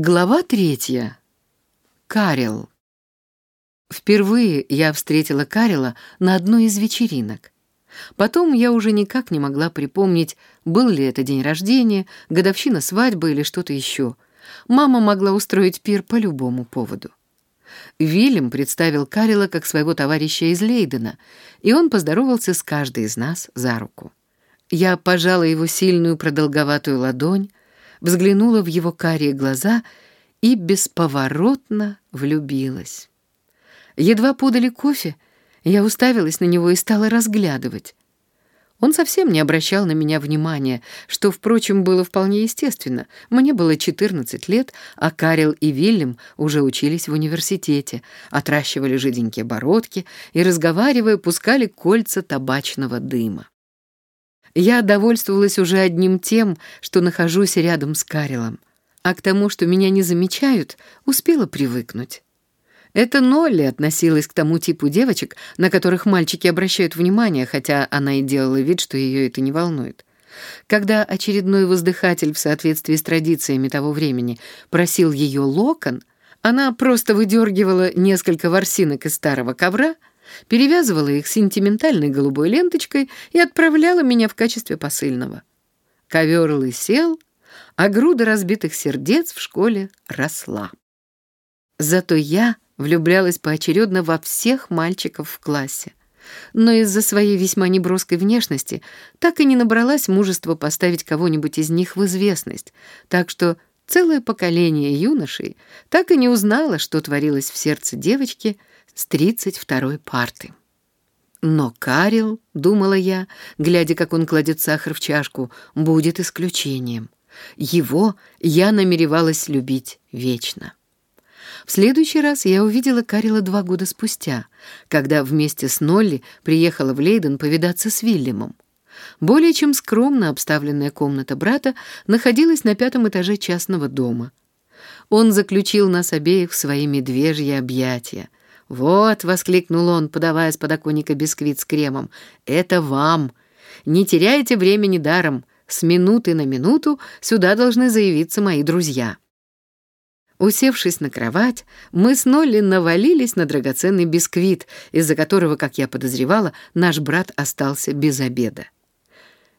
Глава третья. Карел. Впервые я встретила Карела на одной из вечеринок. Потом я уже никак не могла припомнить, был ли это день рождения, годовщина свадьбы или что-то еще. Мама могла устроить пир по любому поводу. Вильям представил Карела как своего товарища из Лейдена, и он поздоровался с каждой из нас за руку. Я пожала его сильную продолговатую ладонь, взглянула в его карие глаза и бесповоротно влюбилась. Едва подали кофе, я уставилась на него и стала разглядывать. Он совсем не обращал на меня внимания, что, впрочем, было вполне естественно. Мне было 14 лет, а Карел и Вильям уже учились в университете, отращивали жиденькие бородки и, разговаривая, пускали кольца табачного дыма. Я довольствовалась уже одним тем, что нахожусь рядом с Карелом, а к тому, что меня не замечают, успела привыкнуть. Это Нолли относилась к тому типу девочек, на которых мальчики обращают внимание, хотя она и делала вид, что ее это не волнует. Когда очередной воздыхатель в соответствии с традициями того времени просил ее локон, она просто выдергивала несколько ворсинок из старого ковра, перевязывала их сентиментальной голубой ленточкой и отправляла меня в качестве посыльного. Ковер лысел, а груда разбитых сердец в школе росла. Зато я влюблялась поочередно во всех мальчиков в классе. Но из-за своей весьма неброской внешности так и не набралась мужества поставить кого-нибудь из них в известность, так что целое поколение юношей так и не узнало, что творилось в сердце девочки с тридцать второй парты. Но Карил, думала я, глядя, как он кладет сахар в чашку, будет исключением. Его я намеревалась любить вечно. В следующий раз я увидела Карила два года спустя, когда вместе с Нолли приехала в Лейден повидаться с Вильямом. Более чем скромно обставленная комната брата находилась на пятом этаже частного дома. Он заключил нас обеих в свои медвежьи объятия. «Вот», — воскликнул он, подавая с подоконника бисквит с кремом, — «это вам. Не теряйте времени даром. С минуты на минуту сюда должны заявиться мои друзья». Усевшись на кровать, мы с Нолли навалились на драгоценный бисквит, из-за которого, как я подозревала, наш брат остался без обеда.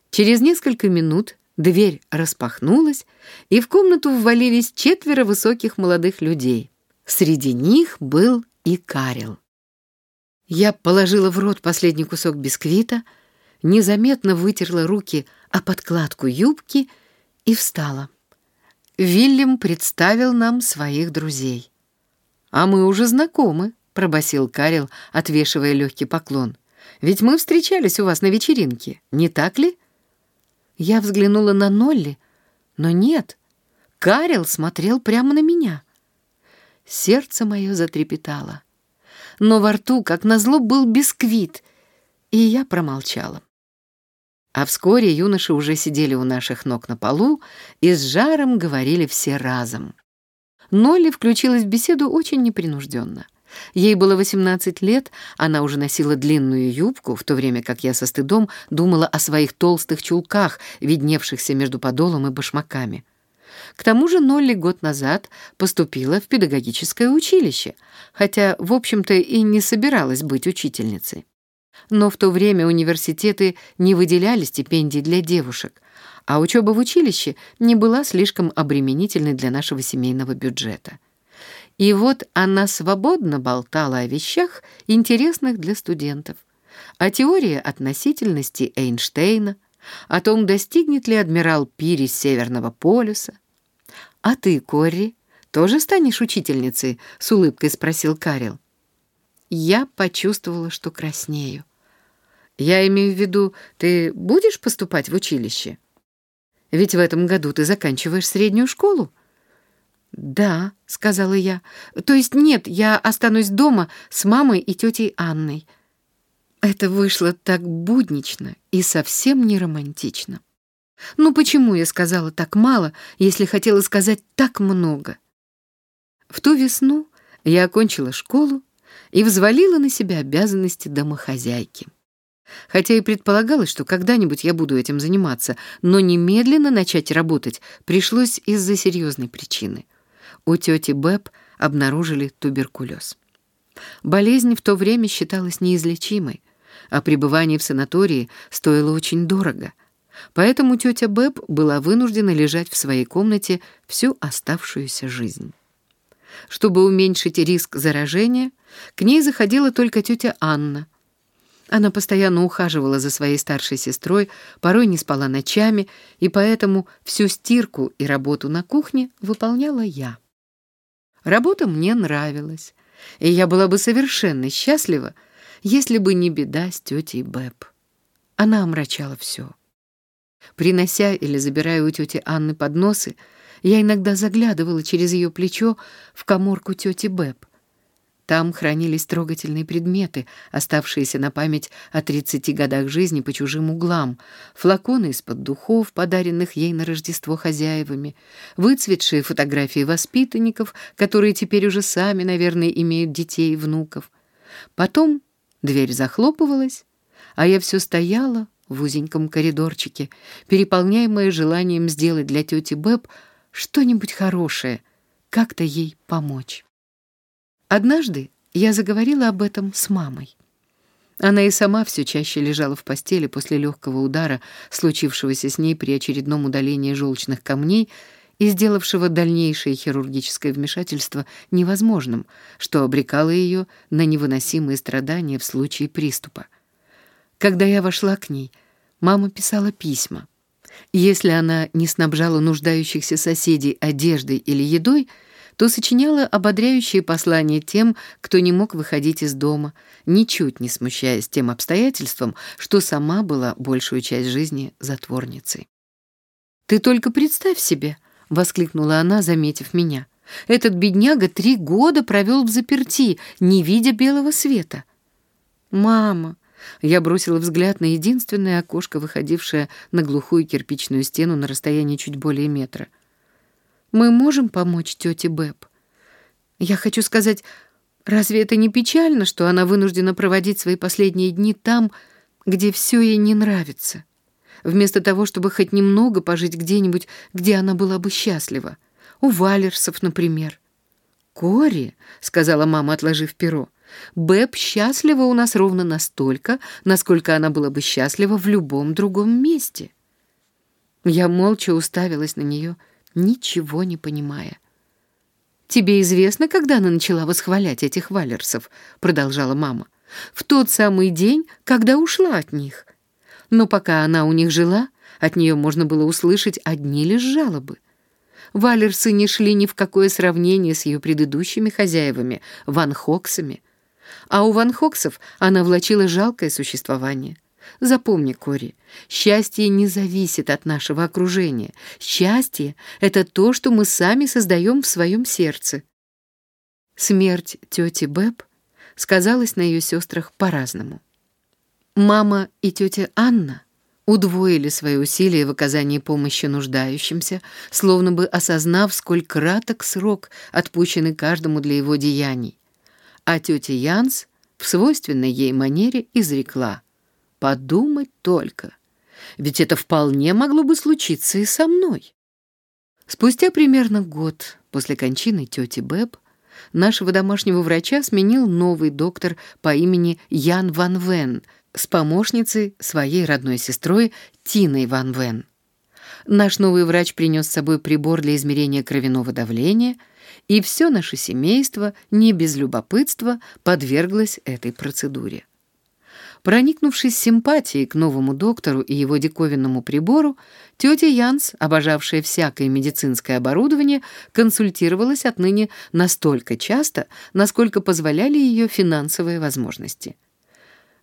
Через несколько минут дверь распахнулась, и в комнату ввалились четверо высоких молодых людей. Среди них был и Карел. Я положила в рот последний кусок бисквита, незаметно вытерла руки о подкладку юбки и встала. Вильям представил нам своих друзей. «А мы уже знакомы», — пробасил Карел, отвешивая легкий поклон. «Ведь мы встречались у вас на вечеринке, не так ли?» Я взглянула на Нолли, но нет, Карел смотрел прямо на меня. Сердце мое затрепетало. Но во рту, как назло, был бисквит, и я промолчала. А вскоре юноши уже сидели у наших ног на полу и с жаром говорили все разом. Нолли включилась в беседу очень непринужденно. Ей было 18 лет, она уже носила длинную юбку, в то время как я со стыдом думала о своих толстых чулках, видневшихся между подолом и башмаками. К тому же Нолли год назад поступила в педагогическое училище, хотя, в общем-то, и не собиралась быть учительницей. Но в то время университеты не выделяли стипендий для девушек, а учеба в училище не была слишком обременительной для нашего семейного бюджета. И вот она свободно болтала о вещах, интересных для студентов. О теории относительности Эйнштейна, о том, достигнет ли адмирал Пири Северного полюса. «А ты, Корри, тоже станешь учительницей?» — с улыбкой спросил Карел. Я почувствовала, что краснею. Я имею в виду, ты будешь поступать в училище? Ведь в этом году ты заканчиваешь среднюю школу. Да, сказала я. То есть нет, я останусь дома с мамой и тетей Анной. Это вышло так буднично и совсем не романтично. Ну почему я сказала так мало, если хотела сказать так много? В ту весну я окончила школу и взвалила на себя обязанности домохозяйки. Хотя и предполагалось, что когда-нибудь я буду этим заниматься, но немедленно начать работать пришлось из-за серьезной причины. У тети Бэб обнаружили туберкулез. Болезнь в то время считалась неизлечимой, а пребывание в санатории стоило очень дорого. Поэтому тетя Бэб была вынуждена лежать в своей комнате всю оставшуюся жизнь. Чтобы уменьшить риск заражения, к ней заходила только тетя Анна. Она постоянно ухаживала за своей старшей сестрой, порой не спала ночами, и поэтому всю стирку и работу на кухне выполняла я. Работа мне нравилась, и я была бы совершенно счастлива, если бы не беда с тетей Бэб. Она омрачала все. Принося или забирая у тети Анны подносы, я иногда заглядывала через ее плечо в коморку тети Бэб. Там хранились трогательные предметы, оставшиеся на память о 30 годах жизни по чужим углам, флаконы из-под духов, подаренных ей на Рождество хозяевами, выцветшие фотографии воспитанников, которые теперь уже сами, наверное, имеют детей и внуков. Потом дверь захлопывалась, а я все стояла в узеньком коридорчике, переполняемая желанием сделать для тети Бэб что-нибудь хорошее, как-то ей помочь. Однажды я заговорила об этом с мамой. Она и сама все чаще лежала в постели после легкого удара, случившегося с ней при очередном удалении желчных камней и сделавшего дальнейшее хирургическое вмешательство невозможным, что обрекало ее на невыносимые страдания в случае приступа. Когда я вошла к ней, мама писала письма. Если она не снабжала нуждающихся соседей одеждой или едой, то сочиняла ободряющие послания тем, кто не мог выходить из дома, ничуть не смущаясь тем обстоятельством, что сама была большую часть жизни затворницей. «Ты только представь себе!» — воскликнула она, заметив меня. «Этот бедняга три года провел в заперти, не видя белого света». «Мама, я бросила взгляд на единственное окошко, выходившее на глухую кирпичную стену на расстоянии чуть более метра. «Мы можем помочь тете Бэб? Я хочу сказать, разве это не печально, что она вынуждена проводить свои последние дни там, где все ей не нравится, вместо того, чтобы хоть немного пожить где-нибудь, где она была бы счастлива? У Валерсов, например». «Кори», — сказала мама, отложив перо, — Бэб счастлива у нас ровно настолько, насколько она была бы счастлива в любом другом месте. Я молча уставилась на нее, ничего не понимая. «Тебе известно, когда она начала восхвалять этих валерсов?» — продолжала мама. «В тот самый день, когда ушла от них. Но пока она у них жила, от нее можно было услышать одни лишь жалобы. Валерсы не шли ни в какое сравнение с ее предыдущими хозяевами, Ван Хоксами — а у Ван Хоксов она влачила жалкое существование. Запомни, Кори, счастье не зависит от нашего окружения. Счастье — это то, что мы сами создаем в своем сердце. Смерть тети Бэб сказалась на ее сестрах по-разному. Мама и тетя Анна удвоили свои усилия в оказании помощи нуждающимся, словно бы осознав, сколь краток срок, отпущенный каждому для его деяний. А тетя Янс в свойственной ей манере изрекла. «Подумать только, ведь это вполне могло бы случиться и со мной». Спустя примерно год после кончины тети Бэб нашего домашнего врача сменил новый доктор по имени Ян Ван Вен с помощницей своей родной сестрой Тиной Ван Вен. Наш новый врач принес с собой прибор для измерения кровяного давления — и все наше семейство, не без любопытства, подверглось этой процедуре. Проникнувшись симпатией к новому доктору и его диковинному прибору, тетя Янс, обожавшая всякое медицинское оборудование, консультировалась отныне настолько часто, насколько позволяли ее финансовые возможности.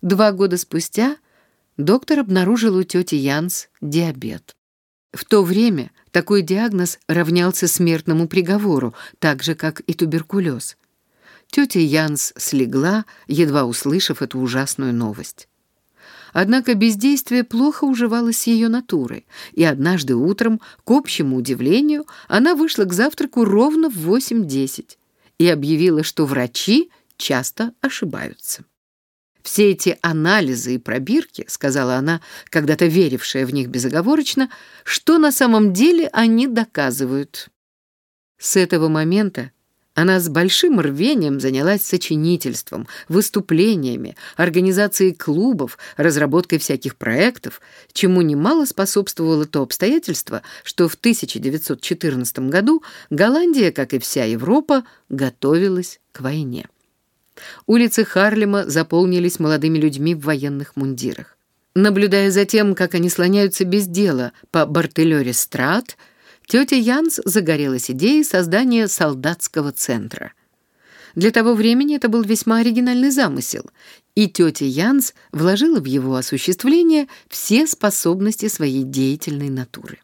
Два года спустя доктор обнаружил у тети Янс диабет. В то время такой диагноз равнялся смертному приговору, так же, как и туберкулез. Тетя Янс слегла, едва услышав эту ужасную новость. Однако бездействие плохо уживалось с ее натурой, и однажды утром, к общему удивлению, она вышла к завтраку ровно в 8.10 и объявила, что врачи часто ошибаются. Все эти анализы и пробирки, сказала она, когда-то верившая в них безоговорочно, что на самом деле они доказывают. С этого момента она с большим рвением занялась сочинительством, выступлениями, организацией клубов, разработкой всяких проектов, чему немало способствовало то обстоятельство, что в 1914 году Голландия, как и вся Европа, готовилась к войне. Улицы Харлема заполнились молодыми людьми в военных мундирах. Наблюдая за тем, как они слоняются без дела по Бартелёре-Страт, Тетя Янс загорелась идеей создания солдатского центра. Для того времени это был весьма оригинальный замысел, и тетя Янс вложила в его осуществление все способности своей деятельной натуры.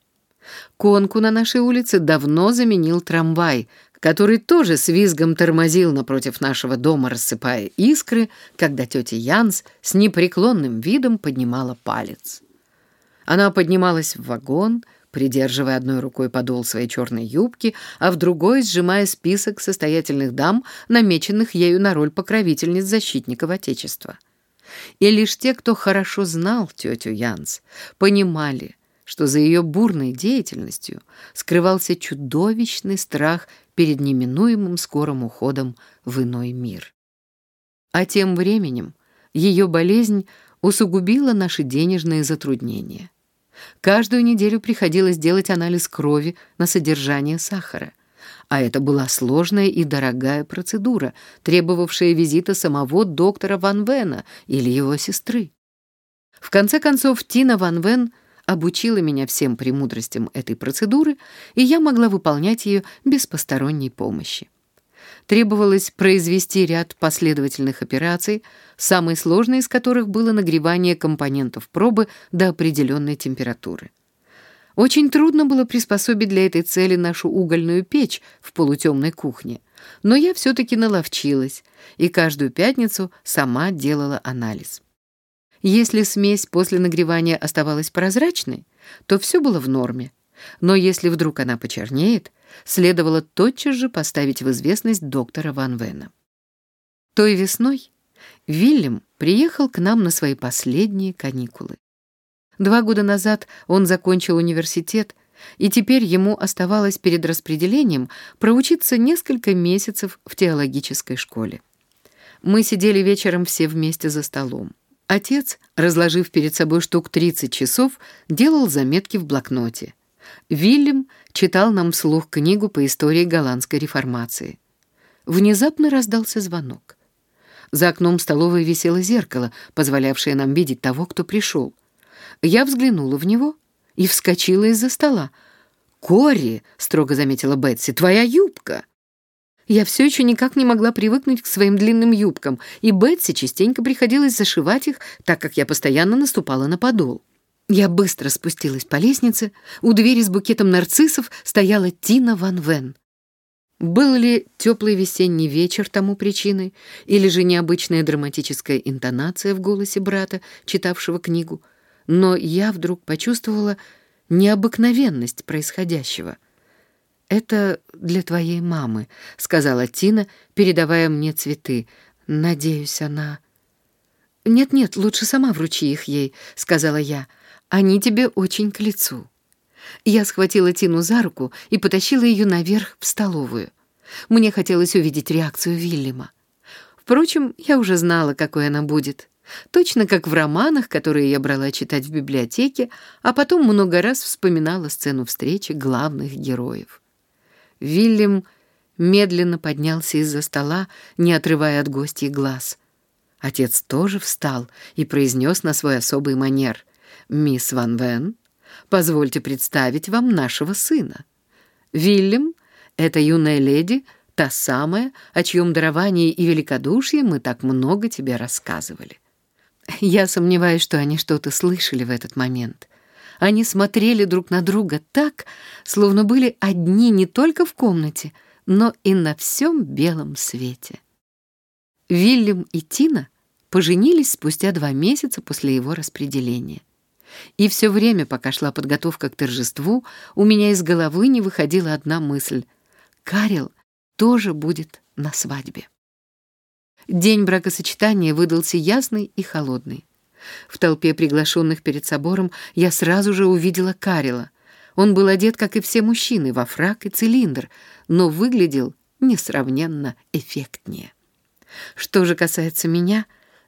Конку на нашей улице давно заменил трамвай, который тоже с визгом тормозил напротив нашего дома, рассыпая искры, когда тетя Янс с непреклонным видом поднимала палец. Она поднималась в вагон, придерживая одной рукой подол своей черной юбки, а в другой сжимая список состоятельных дам, намеченных ею на роль покровительниц защитников Отечества. И лишь те, кто хорошо знал тетю Янс, понимали, что за ее бурной деятельностью скрывался чудовищный страх перед неминуемым скорым уходом в иной мир. А тем временем ее болезнь усугубила наши денежные затруднения. Каждую неделю приходилось делать анализ крови на содержание сахара. А это была сложная и дорогая процедура, требовавшая визита самого доктора Ван Вена или его сестры. В конце концов, Тина Ван Вен обучила меня всем премудростям этой процедуры, и я могла выполнять ее без посторонней помощи требовалось произвести ряд последовательных операций, самой сложной из которых было нагревание компонентов пробы до определенной температуры. Очень трудно было приспособить для этой цели нашу угольную печь в полутемной кухне, но я все-таки наловчилась и каждую пятницу сама делала анализ. Если смесь после нагревания оставалась прозрачной, то все было в норме, но если вдруг она почернеет, следовало тотчас же поставить в известность доктора Ван Вена. Той весной Вильям приехал к нам на свои последние каникулы. Два года назад он закончил университет, и теперь ему оставалось перед распределением проучиться несколько месяцев в теологической школе. Мы сидели вечером все вместе за столом. Отец, разложив перед собой штук 30 часов, делал заметки в блокноте. Вильям читал нам вслух книгу по истории голландской реформации. Внезапно раздался звонок. За окном столовой висело зеркало, позволявшее нам видеть того, кто пришел. Я взглянула в него и вскочила из-за стола. «Кори!» — строго заметила Бетси. «Твоя юбка!» Я все еще никак не могла привыкнуть к своим длинным юбкам, и Бетси частенько приходилось зашивать их, так как я постоянно наступала на подол. Я быстро спустилась по лестнице. У двери с букетом нарциссов стояла Тина Ван Вен. Был ли теплый весенний вечер тому причиной, или же необычная драматическая интонация в голосе брата, читавшего книгу, но я вдруг почувствовала необыкновенность происходящего. «Это для твоей мамы», — сказала Тина, передавая мне цветы. «Надеюсь, она...» «Нет-нет, лучше сама вручи их ей», — сказала я. Они тебе очень к лицу». Я схватила Тину за руку и потащила ее наверх в столовую. Мне хотелось увидеть реакцию Вильяма. Впрочем, я уже знала, какой она будет. Точно как в романах, которые я брала читать в библиотеке, а потом много раз вспоминала сцену встречи главных героев. Вильям медленно поднялся из-за стола, не отрывая от гостей глаз. Отец тоже встал и произнес на свой особый манер — «Мисс Ван Вен, позвольте представить вам нашего сына. Вильям — это юная леди, та самая, о чьем даровании и великодушии мы так много тебе рассказывали». Я сомневаюсь, что они что-то слышали в этот момент. Они смотрели друг на друга так, словно были одни не только в комнате, но и на всем белом свете. Вильям и Тина поженились спустя два месяца после его распределения. И все время, пока шла подготовка к торжеству, у меня из головы не выходила одна мысль. Карел тоже будет на свадьбе. День бракосочетания выдался ясный и холодный. В толпе приглашенных перед собором я сразу же увидела Карела. Он был одет, как и все мужчины, во фрак и цилиндр, но выглядел несравненно эффектнее. Что же касается меня,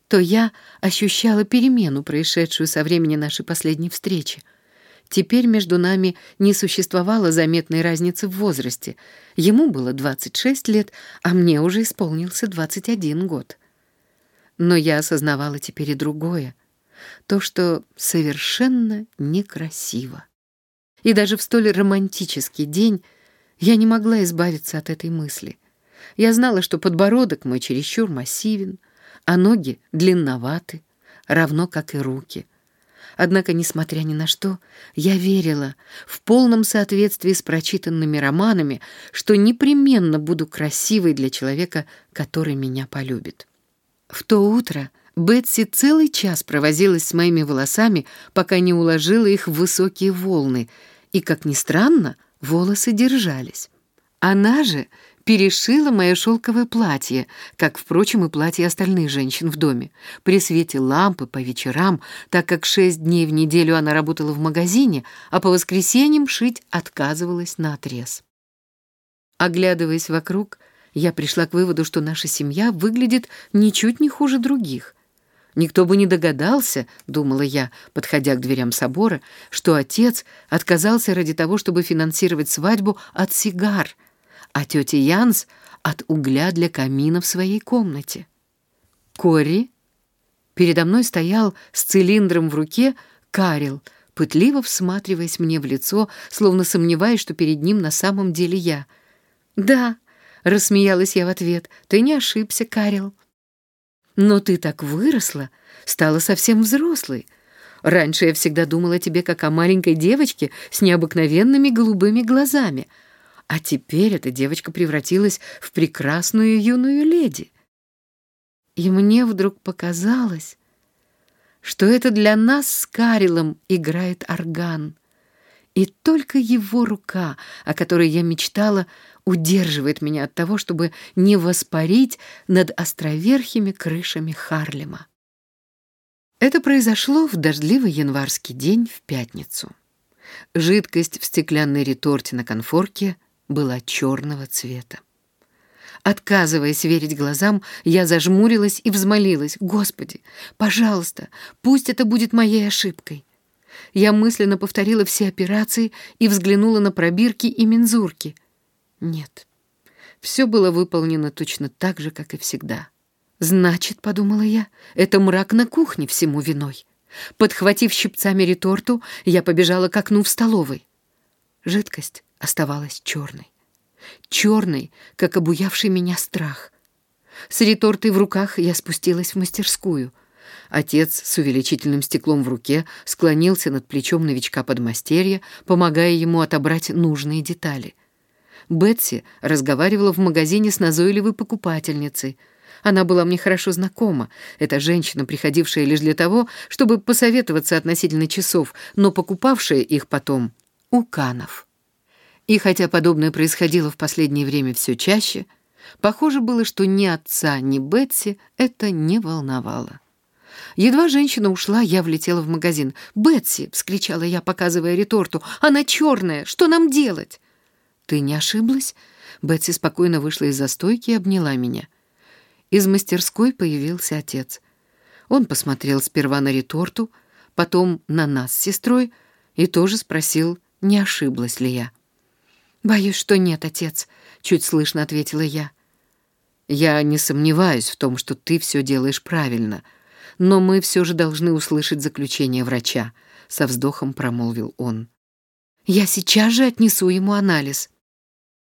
то я ощущала перемену, происшедшую со времени нашей последней встречи. Теперь между нами не существовало заметной разницы в возрасте. Ему было 26 лет, а мне уже исполнился 21 год. Но я осознавала теперь и другое. То, что совершенно некрасиво. И даже в столь романтический день я не могла избавиться от этой мысли. Я знала, что подбородок мой чересчур массивен, а ноги длинноваты, равно как и руки. Однако, несмотря ни на что, я верила в полном соответствии с прочитанными романами, что непременно буду красивой для человека, который меня полюбит. В то утро Бетси целый час провозилась с моими волосами, пока не уложила их в высокие волны, и, как ни странно, волосы держались. Она же перешила мое шелковое платье, как, впрочем, и платье остальных женщин в доме, при свете лампы по вечерам, так как шесть дней в неделю она работала в магазине, а по воскресеньям шить отказывалась наотрез. Оглядываясь вокруг, я пришла к выводу, что наша семья выглядит ничуть не хуже других. Никто бы не догадался, думала я, подходя к дверям собора, что отец отказался ради того, чтобы финансировать свадьбу от сигар — а тетя Янс от угля для камина в своей комнате. Кори передо мной стоял с цилиндром в руке Карил, пытливо всматриваясь мне в лицо, словно сомневаясь, что перед ним на самом деле я. «Да», — рассмеялась я в ответ, — «ты не ошибся, Карил». «Но ты так выросла, стала совсем взрослой. Раньше я всегда думала о тебе как о маленькой девочке с необыкновенными голубыми глазами — а теперь эта девочка превратилась в прекрасную юную леди. И мне вдруг показалось, что это для нас с Карилом играет орган. И только его рука, о которой я мечтала, удерживает меня от того, чтобы не воспарить над островерхими крышами Харлема. Это произошло в дождливый январский день в пятницу. Жидкость в стеклянной реторте на конфорке была черного цвета. Отказываясь верить глазам, я зажмурилась и взмолилась. «Господи, пожалуйста, пусть это будет моей ошибкой». Я мысленно повторила все операции и взглянула на пробирки и мензурки. Нет, все было выполнено точно так же, как и всегда. «Значит, — подумала я, — это мрак на кухне всему виной». Подхватив щипцами реторту, я побежала к окну в столовой. Жидкость оставалась черной. Черной, как обуявший меня страх. С ретортой в руках я спустилась в мастерскую. Отец с увеличительным стеклом в руке склонился над плечом новичка подмастерья, помогая ему отобрать нужные детали. Бетси разговаривала в магазине с назойливой покупательницей. Она была мне хорошо знакома. Эта женщина, приходившая лишь для того, чтобы посоветоваться относительно часов, но покупавшая их потом у Канов. И хотя подобное происходило в последнее время все чаще, похоже было, что ни отца, ни Бетси это не волновало. Едва женщина ушла, я влетела в магазин. «Бетси!» — вскричала я, показывая реторту. «Она черная! Что нам делать?» «Ты не ошиблась?» Бетси спокойно вышла из застойки и обняла меня. Из мастерской появился отец. Он посмотрел сперва на реторту, потом на нас с сестрой и тоже спросил, не ошиблась ли я. «Боюсь, что нет, отец», — чуть слышно ответила я. «Я не сомневаюсь в том, что ты все делаешь правильно, но мы все же должны услышать заключение врача», — со вздохом промолвил он. «Я сейчас же отнесу ему анализ».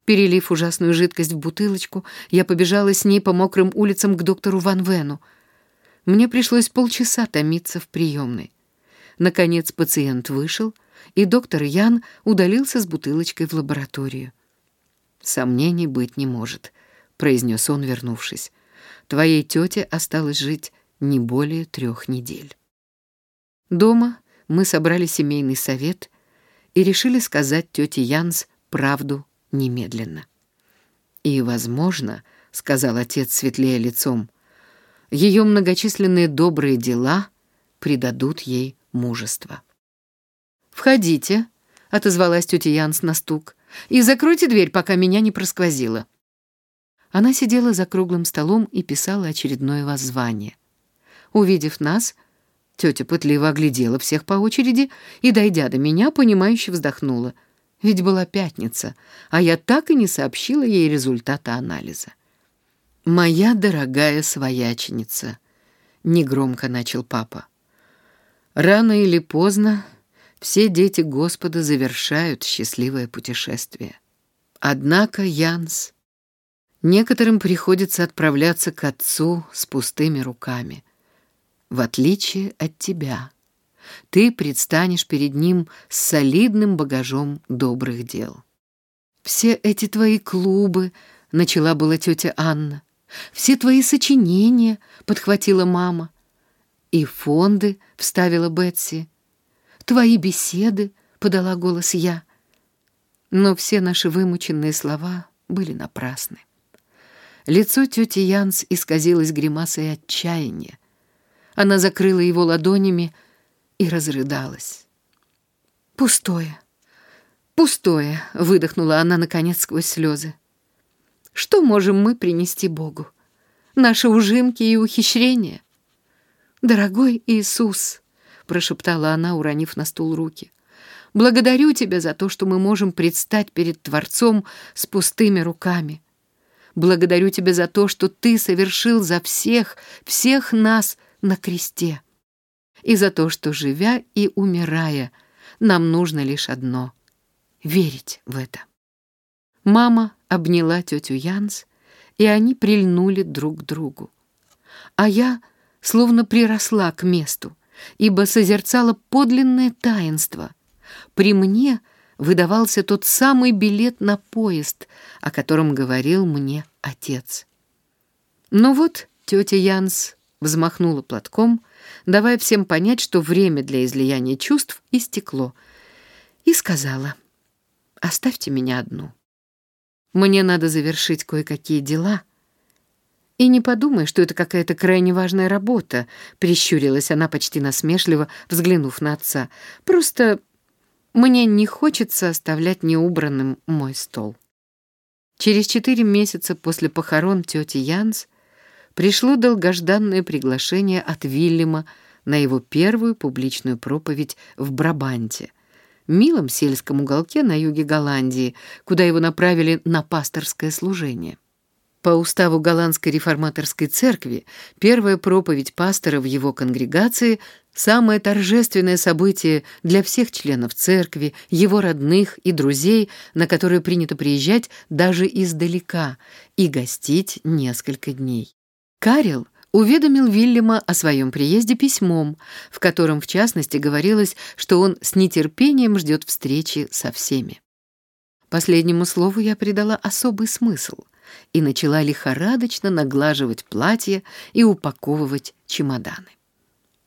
Перелив ужасную жидкость в бутылочку, я побежала с ней по мокрым улицам к доктору Ван Вену. Мне пришлось полчаса томиться в приемной. Наконец пациент вышел — и доктор Ян удалился с бутылочкой в лабораторию. «Сомнений быть не может», — произнес он, вернувшись. «Твоей тете осталось жить не более трех недель». Дома мы собрали семейный совет и решили сказать тете Янс правду немедленно. «И, возможно, — сказал отец, светлее лицом, — ее многочисленные добрые дела придадут ей мужество». «Входите», — отозвалась тетя Янс на стук. «И закройте дверь, пока меня не просквозило». Она сидела за круглым столом и писала очередное воззвание. Увидев нас, тетя пытливо оглядела всех по очереди и, дойдя до меня, понимающе вздохнула. Ведь была пятница, а я так и не сообщила ей результата анализа. «Моя дорогая свояченица», — негромко начал папа. «Рано или поздно все дети Господа завершают счастливое путешествие. Однако, Янс, некоторым приходится отправляться к Отцу с пустыми руками. В отличие от тебя, ты предстанешь перед Ним с солидным багажом добрых дел. Все эти твои клубы, — начала была тетя Анна, — все твои сочинения, — подхватила мама, — и фонды, — вставила Бетси, — твои беседы», — подала голос я. Но все наши вымученные слова были напрасны. Лицо тети Янс исказилось гримасой отчаяния. Она закрыла его ладонями и разрыдалась. «Пустое, пустое», — выдохнула она, наконец, сквозь слезы. «Что можем мы принести Богу? Наши ужимки и ухищрения? Дорогой Иисус!» прошептала она, уронив на стул руки. «Благодарю тебя за то, что мы можем предстать перед Творцом с пустыми руками. Благодарю тебя за то, что ты совершил за всех, всех нас на кресте. И за то, что, живя и умирая, нам нужно лишь одно — верить в это». Мама обняла тетю Янс, и они прильнули друг к другу. А я словно приросла к месту ибо созерцала подлинное таинство. При мне выдавался тот самый билет на поезд, о котором говорил мне отец. Но вот тетя Янс взмахнула платком, давая всем понять, что время для излияния чувств истекло, и сказала, «Оставьте меня одну. Мне надо завершить кое-какие дела» «И не подумай, что это какая-то крайне важная работа», — прищурилась она почти насмешливо, взглянув на отца. «Просто мне не хочется оставлять неубранным мой стол». Через четыре месяца после похорон тети Янс пришло долгожданное приглашение от Вильяма на его первую публичную проповедь в Брабанте, милом сельском уголке на юге Голландии, куда его направили на пасторское служение. По уставу Голландской реформаторской церкви первая проповедь пастора в его конгрегации – самое торжественное событие для всех членов церкви, его родных и друзей, на которое принято приезжать даже издалека и гостить несколько дней. Карел уведомил Вильяма о своем приезде письмом, в котором, в частности, говорилось, что он с нетерпением ждет встречи со всеми. Последнему слову я придала особый смысл – и начала лихорадочно наглаживать платье и упаковывать чемоданы.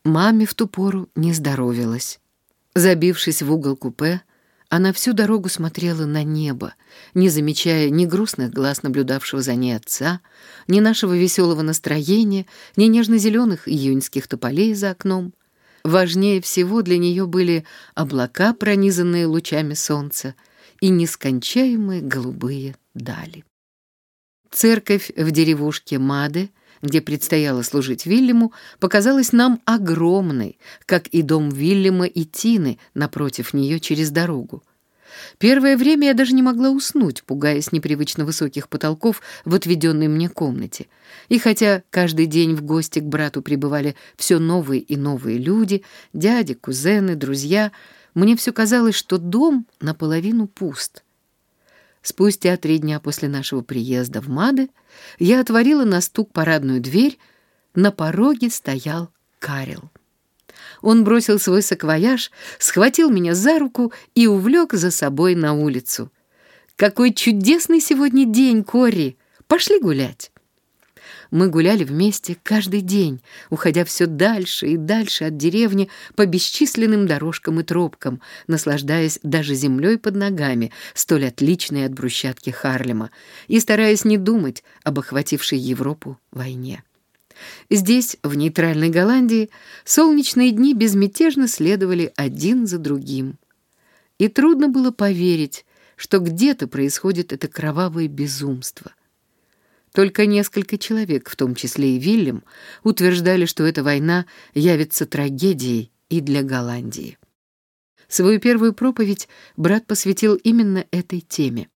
Маме в ту пору не здоровилась. Забившись в угол купе, она всю дорогу смотрела на небо, не замечая ни грустных глаз наблюдавшего за ней отца, ни нашего веселого настроения, ни нежно-зеленых июньских тополей за окном. Важнее всего для нее были облака, пронизанные лучами солнца, и нескончаемые голубые дали. Церковь в деревушке Маде, где предстояло служить Вильяму, показалась нам огромной, как и дом Вильяма и Тины напротив нее через дорогу. Первое время я даже не могла уснуть, пугаясь непривычно высоких потолков в отведенной мне комнате. И хотя каждый день в гости к брату прибывали все новые и новые люди, дяди, кузены, друзья, мне все казалось, что дом наполовину пуст — Спустя три дня после нашего приезда в Мады я отворила на стук парадную дверь, на пороге стоял Карел. Он бросил свой саквояж, схватил меня за руку и увлек за собой на улицу. «Какой чудесный сегодня день, Кори! Пошли гулять!» Мы гуляли вместе каждый день, уходя все дальше и дальше от деревни по бесчисленным дорожкам и тропкам, наслаждаясь даже землей под ногами, столь отличной от брусчатки Харлема, и стараясь не думать об охватившей Европу войне. Здесь, в нейтральной Голландии, солнечные дни безмятежно следовали один за другим. и трудно было поверить, что где-то происходит это кровавое безумство. Только несколько человек, в том числе и Вильям, утверждали, что эта война явится трагедией и для Голландии. Свою первую проповедь брат посвятил именно этой теме.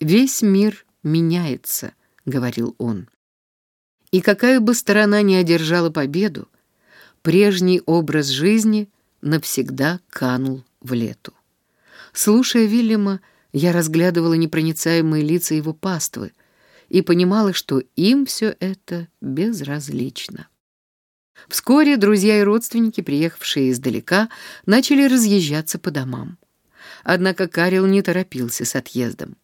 «Весь мир меняется», — говорил он. И какая бы сторона ни одержала победу, прежний образ жизни навсегда канул в лету. Слушая Вильяма, я разглядывала непроницаемые лица его паствы и понимала, что им все это безразлично. Вскоре друзья и родственники, приехавшие издалека, начали разъезжаться по домам. Однако Карел не торопился с отъездом.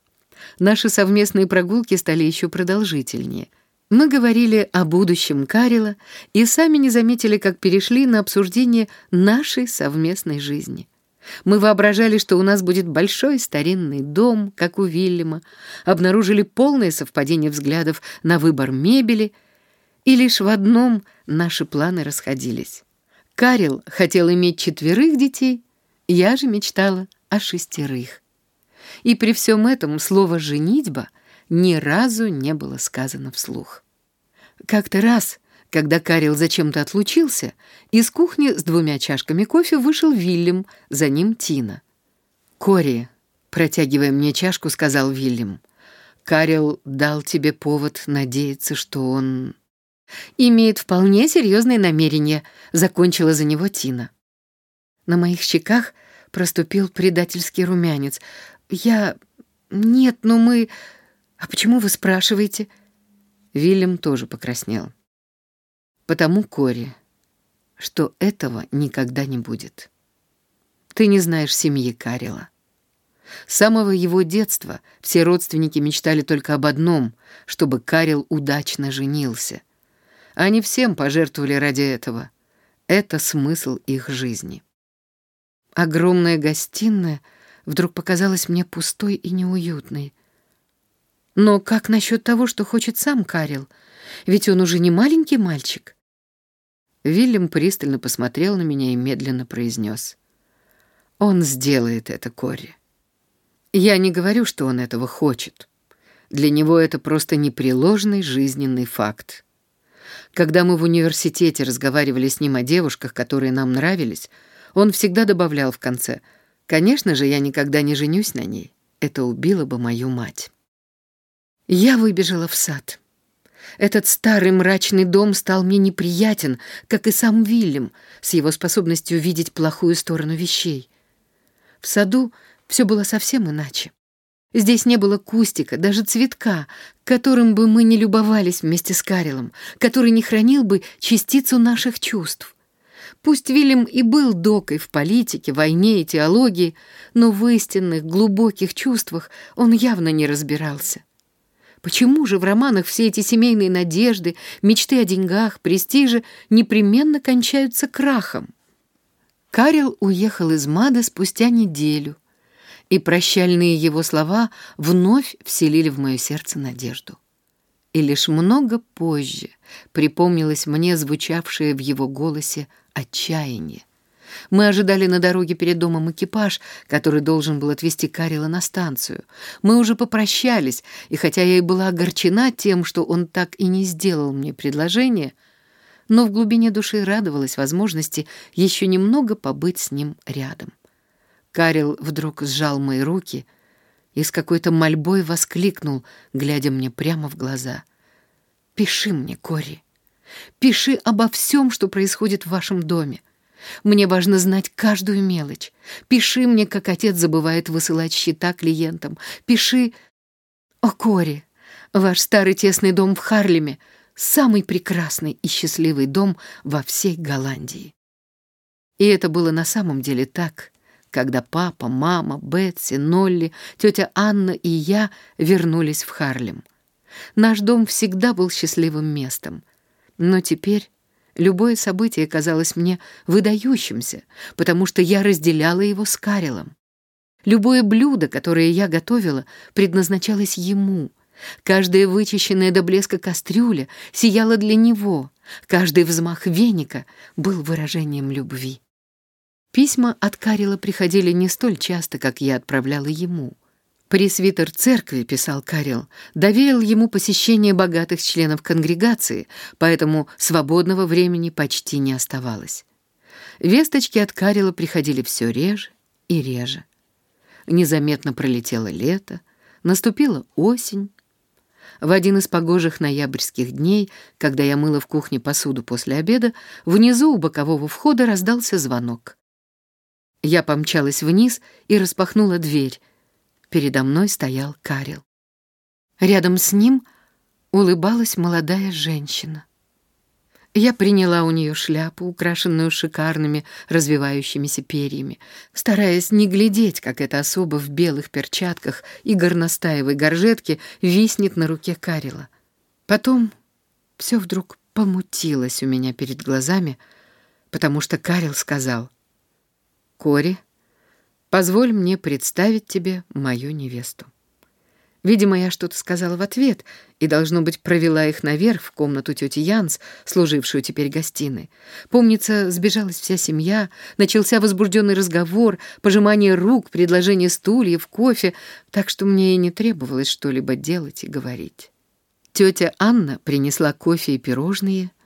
Наши совместные прогулки стали еще продолжительнее. Мы говорили о будущем Карела и сами не заметили, как перешли на обсуждение нашей совместной жизни. Мы воображали, что у нас будет большой старинный дом, как у Вильяма, обнаружили полное совпадение взглядов на выбор мебели, и лишь в одном наши планы расходились. Карел хотел иметь четверых детей, я же мечтала о шестерых. И при всем этом слово «женитьба» ни разу не было сказано вслух. Как-то раз, когда Карел зачем-то отлучился, из кухни с двумя чашками кофе вышел Вильям, за ним Тина. «Кори», протягивая мне чашку, сказал Вильям, «Карел дал тебе повод надеяться, что он...» «Имеет вполне серьезные намерения», — закончила за него Тина. На моих щеках проступил предательский румянец. «Я... Нет, но мы... А почему вы спрашиваете?» Вильям тоже покраснел. «Потому, Кори, что этого никогда не будет. Ты не знаешь семьи Карила. С самого его детства все родственники мечтали только об одном, чтобы Карил удачно женился. Они всем пожертвовали ради этого. Это смысл их жизни. Огромная гостиная вдруг показалась мне пустой и неуютной. Но как насчет того, что хочет сам Карил? Ведь он уже не маленький мальчик. Вильям пристально посмотрел на меня и медленно произнес. «Он сделает это, Кори. Я не говорю, что он этого хочет. Для него это просто непреложный жизненный факт. Когда мы в университете разговаривали с ним о девушках, которые нам нравились, он всегда добавлял в конце «Конечно же, я никогда не женюсь на ней. Это убило бы мою мать». Я выбежала в сад. Этот старый мрачный дом стал мне неприятен, как и сам Вильям, с его способностью видеть плохую сторону вещей. В саду все было совсем иначе. Здесь не было кустика, даже цветка, которым бы мы не любовались вместе с Карелом, который не хранил бы частицу наших чувств. Пусть Вильям и был докой в политике, войне и теологии, но в истинных, глубоких чувствах он явно не разбирался. Почему же в романах все эти семейные надежды, мечты о деньгах, престиже непременно кончаются крахом? Карел уехал из Мада спустя неделю, и прощальные его слова вновь вселили в мое сердце надежду. И лишь много позже припомнилось мне звучавшее в его голосе отчаяние. Мы ожидали на дороге перед домом экипаж, который должен был отвезти Карила на станцию. Мы уже попрощались, и хотя я и была огорчена тем, что он так и не сделал мне предложение, но в глубине души радовалась возможности еще немного побыть с ним рядом. Карил вдруг сжал мои руки и с какой-то мольбой воскликнул, глядя мне прямо в глаза. «Пиши мне, Кори, пиши обо всем, что происходит в вашем доме. Мне важно знать каждую мелочь. Пиши мне, как отец забывает высылать счета клиентам. Пиши... О, Кори, ваш старый тесный дом в Харлеме — самый прекрасный и счастливый дом во всей Голландии. И это было на самом деле так, когда папа, мама, Бетси, Нолли, тетя Анна и я вернулись в Харлем. Наш дом всегда был счастливым местом. Но теперь Любое событие казалось мне выдающимся, потому что я разделяла его с Карелом. Любое блюдо, которое я готовила, предназначалось ему. Каждая вычищенная до блеска кастрюля сияла для него. Каждый взмах веника был выражением любви. Письма от Карила приходили не столь часто, как я отправляла ему. Пресвитер церкви, писал Карил, доверил ему посещение богатых членов конгрегации, поэтому свободного времени почти не оставалось. Весточки от Карила приходили все реже и реже. Незаметно пролетело лето, наступила осень. В один из погожих ноябрьских дней, когда я мыла в кухне посуду после обеда, внизу у бокового входа раздался звонок. Я помчалась вниз и распахнула дверь. Передо мной стоял Карил. Рядом с ним улыбалась молодая женщина. Я приняла у нее шляпу, украшенную шикарными развивающимися перьями, стараясь не глядеть, как эта особа в белых перчатках и горностаевой горжетке виснет на руке Карила. Потом все вдруг помутилось у меня перед глазами, потому что Карил сказал — Кори, позволь мне представить тебе мою невесту. Видимо, я что-то сказала в ответ и, должно быть, провела их наверх в комнату тети Янс, служившую теперь гостиной. Помнится, сбежалась вся семья, начался возбужденный разговор, пожимание рук, предложение стульев, кофе, так что мне и не требовалось что-либо делать и говорить. Тетя Анна принесла кофе и пирожные —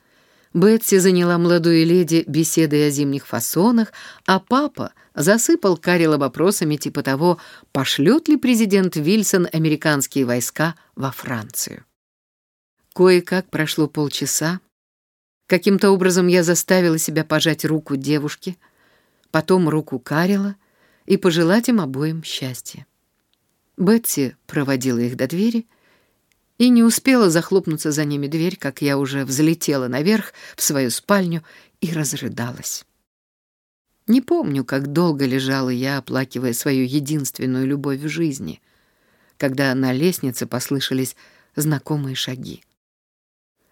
Бетси заняла молодую леди беседой о зимних фасонах, а папа засыпал Карила вопросами типа того, пошлет ли президент Вильсон американские войска во Францию. Кое-как прошло полчаса. Каким-то образом я заставила себя пожать руку девушки, потом руку Карила и пожелать им обоим счастья. Бетси проводила их до двери — и не успела захлопнуться за ними дверь, как я уже взлетела наверх в свою спальню и разрыдалась. Не помню, как долго лежала я, оплакивая свою единственную любовь в жизни, когда на лестнице послышались знакомые шаги.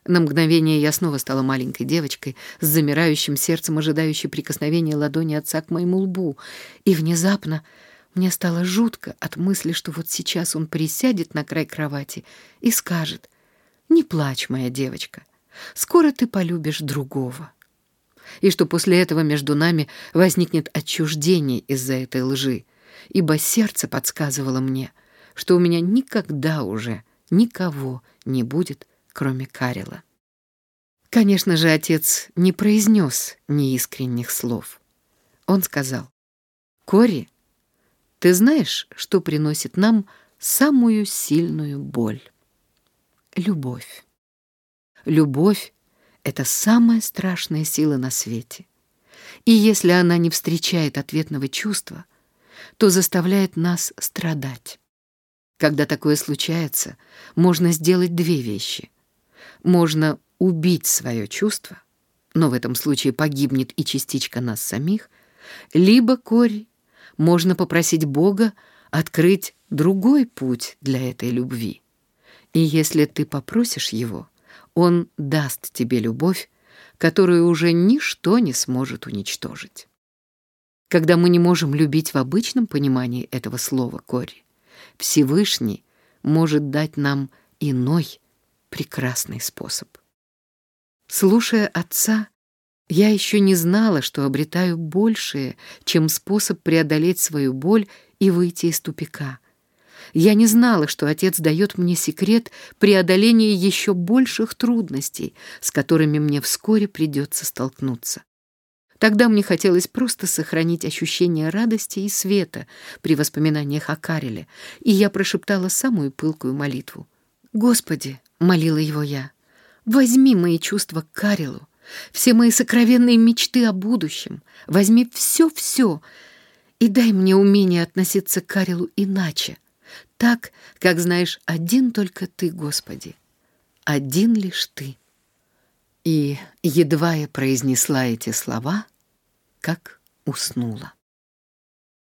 На мгновение я снова стала маленькой девочкой, с замирающим сердцем, ожидающей прикосновения ладони отца к моему лбу, и внезапно мне стало жутко от мысли, что вот сейчас он присядет на край кровати и скажет, «Не плачь, моя девочка, скоро ты полюбишь другого». И что после этого между нами возникнет отчуждение из-за этой лжи, ибо сердце подсказывало мне, что у меня никогда уже никого не будет, кроме Карила. Конечно же, отец не произнес неискренних слов. Он сказал, «Кори, ты знаешь, что приносит нам самую сильную боль? Любовь. Любовь — это самая страшная сила на свете. И если она не встречает ответного чувства, то заставляет нас страдать. Когда такое случается, можно сделать две вещи. Можно убить свое чувство, но в этом случае погибнет и частичка нас самих, либо корь можно попросить Бога открыть другой путь для этой любви. И если ты попросишь Его, Он даст тебе любовь, которую уже ничто не сможет уничтожить. Когда мы не можем любить в обычном понимании этого слова «кори», Всевышний может дать нам иной прекрасный способ. Слушая отца, я еще не знала, что обретаю большее, чем способ преодолеть свою боль и выйти из тупика. Я не знала, что отец дает мне секрет преодоления еще больших трудностей, с которыми мне вскоре придется столкнуться. Тогда мне хотелось просто сохранить ощущение радости и света при воспоминаниях о Кареле, и я прошептала самую пылкую молитву. «Господи!» — молила его я. «Возьми мои чувства к Карелу, все мои сокровенные мечты о будущем. Возьми все-все и дай мне умение относиться к Карелу иначе, так, как знаешь один только ты, Господи, один лишь ты. И едва я произнесла эти слова, как уснула.